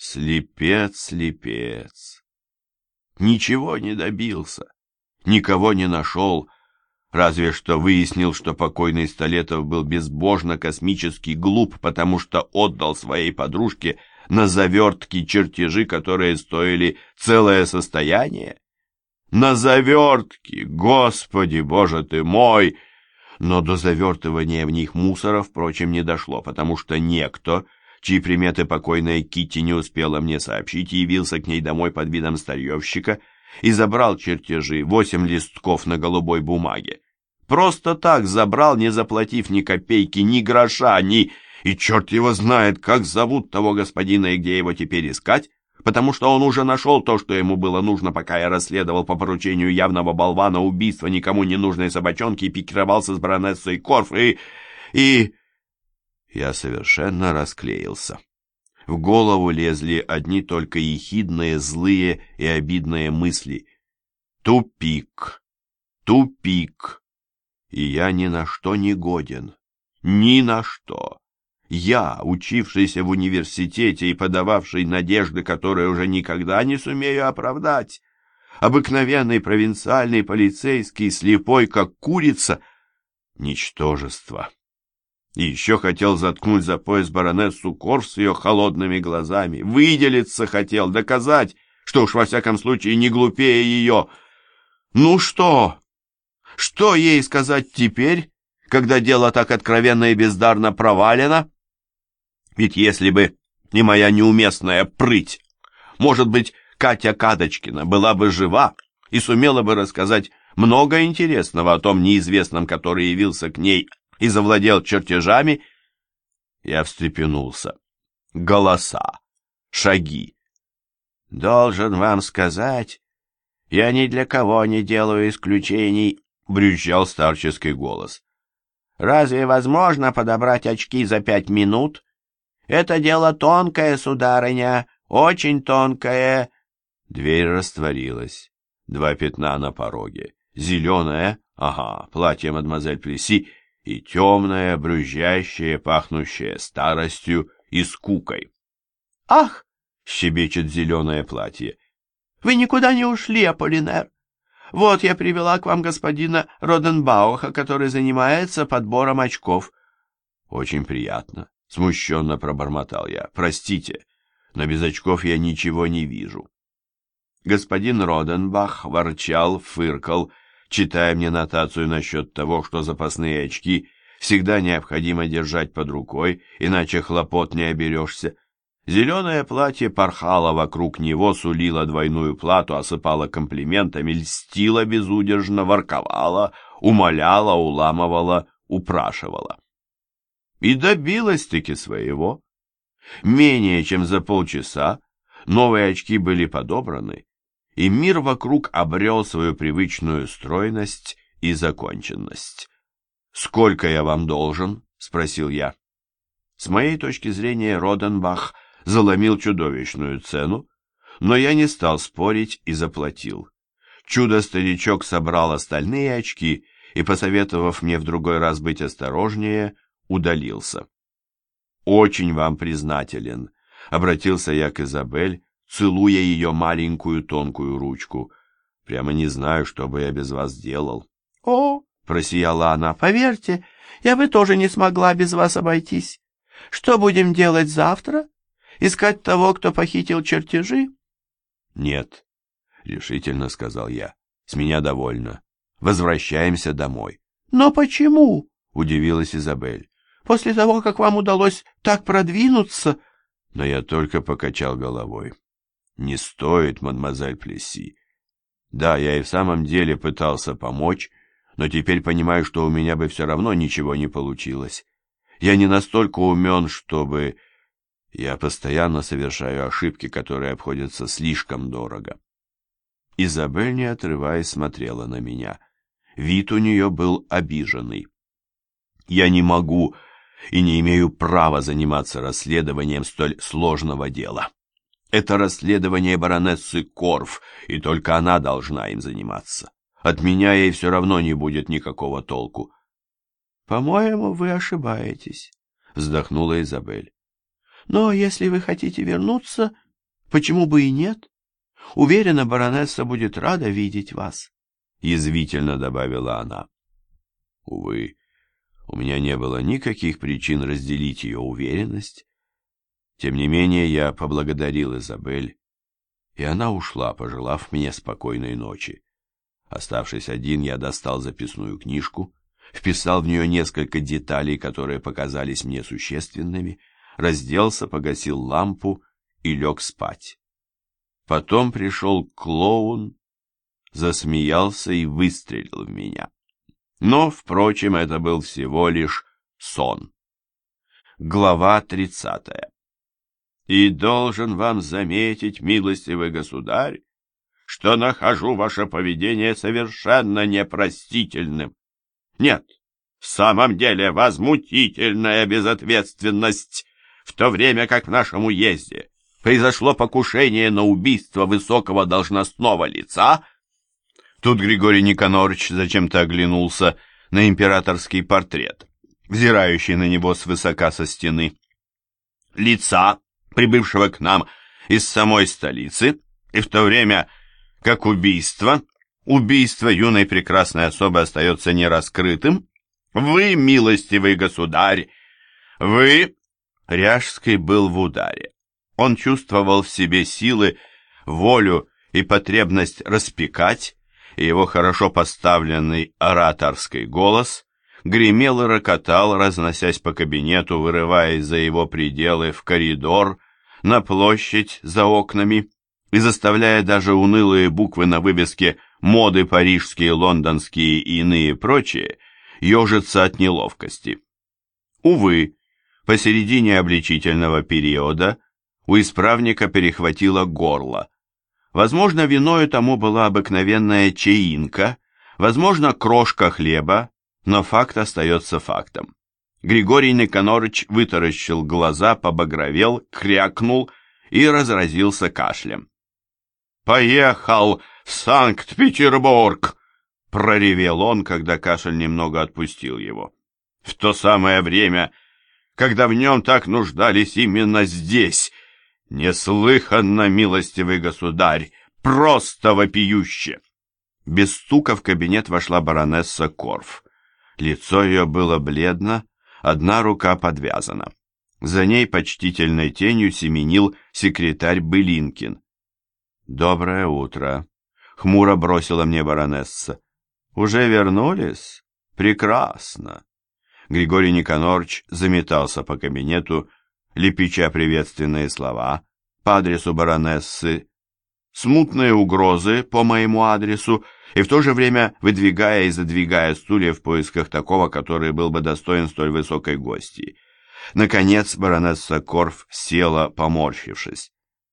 Слепец, слепец. Ничего не добился, никого не нашел, разве что выяснил, что покойный Столетов был безбожно космически глуп, потому что отдал своей подружке на завертки чертежи, которые стоили целое состояние. На завертки, господи, боже ты мой! Но до завертывания в них мусора, впрочем, не дошло, потому что некто чьи приметы покойная Кити не успела мне сообщить, явился к ней домой под видом старьевщика и забрал чертежи, восемь листков на голубой бумаге. Просто так забрал, не заплатив ни копейки, ни гроша, ни... И черт его знает, как зовут того господина и где его теперь искать, потому что он уже нашел то, что ему было нужно, пока я расследовал по поручению явного болвана убийство никому не нужной собачонки и пикировался с баронессой Корф, и... и... Я совершенно расклеился. В голову лезли одни только ехидные, злые и обидные мысли. Тупик, тупик. И я ни на что не годен. Ни на что. Я, учившийся в университете и подававший надежды, которые уже никогда не сумею оправдать, обыкновенный провинциальный полицейский, слепой, как курица, ничтожество. И еще хотел заткнуть за пояс баронессу Корф с ее холодными глазами. Выделиться хотел, доказать, что уж во всяком случае не глупее ее. Ну что? Что ей сказать теперь, когда дело так откровенно и бездарно провалено? Ведь если бы не моя неуместная прыть, может быть, Катя Кадочкина была бы жива и сумела бы рассказать много интересного о том неизвестном, который явился к ней и завладел чертежами, я встрепенулся. Голоса, шаги. «Должен вам сказать, я ни для кого не делаю исключений», — брюзжал старческий голос. «Разве возможно подобрать очки за пять минут? Это дело тонкое, сударыня, очень тонкое». Дверь растворилась. Два пятна на пороге. Зеленое, ага, платье мадемуазель Плеси, и темное, брюзжащее, пахнущее старостью и скукой. «Ах!» — щебечет зеленое платье. «Вы никуда не ушли, Аполлинер. Вот я привела к вам господина Роденбауха, который занимается подбором очков». «Очень приятно», — смущенно пробормотал я. «Простите, но без очков я ничего не вижу». Господин Роденбах ворчал, фыркал, читая мне нотацию насчет того, что запасные очки всегда необходимо держать под рукой, иначе хлопот не оберешься. Зеленое платье порхало вокруг него, сулило двойную плату, осыпало комплиментами, льстило безудержно, ворковало, умоляла, уламывала, упрашивала. И добилась-таки своего. Менее чем за полчаса новые очки были подобраны, и мир вокруг обрел свою привычную стройность и законченность. «Сколько я вам должен?» — спросил я. С моей точки зрения Роденбах заломил чудовищную цену, но я не стал спорить и заплатил. Чудо-старичок собрал остальные очки и, посоветовав мне в другой раз быть осторожнее, удалился. «Очень вам признателен», — обратился я к Изабель, целуя ее маленькую тонкую ручку. Прямо не знаю, что бы я без вас делал. — О, — просияла она, — поверьте, я бы тоже не смогла без вас обойтись. Что будем делать завтра? Искать того, кто похитил чертежи? — Нет, — решительно сказал я, — с меня довольно. Возвращаемся домой. — Но почему? — удивилась Изабель. — После того, как вам удалось так продвинуться... Но я только покачал головой. Не стоит, мадемуазель Плесси. Да, я и в самом деле пытался помочь, но теперь понимаю, что у меня бы все равно ничего не получилось. Я не настолько умен, чтобы... Я постоянно совершаю ошибки, которые обходятся слишком дорого. Изабель, не отрываясь, смотрела на меня. Вид у нее был обиженный. Я не могу и не имею права заниматься расследованием столь сложного дела. Это расследование баронессы Корф, и только она должна им заниматься. От меня ей все равно не будет никакого толку. — По-моему, вы ошибаетесь, — вздохнула Изабель. — Но если вы хотите вернуться, Почему бы и нет? Уверена, баронесса будет рада видеть вас. Язвительно добавила она. Увы, у меня не было никаких причин разделить ее уверенность. Тем не менее, я поблагодарил Изабель, и она ушла, пожелав мне спокойной ночи. Оставшись один, я достал записную книжку, вписал в нее несколько деталей, которые показались мне существенными, разделся, погасил лампу и лег спать. Потом пришел клоун, засмеялся и выстрелил в меня. Но, впрочем, это был всего лишь сон. Глава тридцатая. И должен вам заметить, милостивый государь, что нахожу ваше поведение совершенно непростительным. Нет, в самом деле возмутительная безответственность, в то время как в нашем уезде произошло покушение на убийство высокого должностного лица. Тут Григорий Никонорович зачем-то оглянулся на императорский портрет, взирающий на него свысока со стены. Лица, прибывшего к нам из самой столицы, и в то время как убийство, убийство юной прекрасной особы остается нераскрытым, вы, милостивый государь, вы... Ряжский был в ударе. Он чувствовал в себе силы, волю и потребность распекать, и его хорошо поставленный ораторский голос гремел и рокотал, разносясь по кабинету, вырываясь за его пределы в коридор, на площадь за окнами и заставляя даже унылые буквы на вывеске «Моды парижские, лондонские и иные прочие» ежиться от неловкости. Увы, посередине обличительного периода у исправника перехватило горло. Возможно, виною тому была обыкновенная чаинка, возможно, крошка хлеба, но факт остается фактом. Григорий Никонорыч вытаращил глаза, побагровел, крякнул и разразился кашлем. «Поехал в Санкт-Петербург!» — проревел он, когда кашель немного отпустил его. «В то самое время, когда в нем так нуждались именно здесь. Неслыханно, милостивый государь, просто вопиюще!» Без стука в кабинет вошла баронесса Корф. Лицо ее было бледно, одна рука подвязана. За ней почтительной тенью семенил секретарь Былинкин. «Доброе утро», — хмуро бросила мне баронесса. «Уже вернулись? Прекрасно». Григорий Никонорович заметался по кабинету, лепеча приветственные слова по адресу баронессы, смутные угрозы по моему адресу и в то же время выдвигая и задвигая стулья в поисках такого, который был бы достоин столь высокой гости. Наконец баронесса Корф села, поморщившись.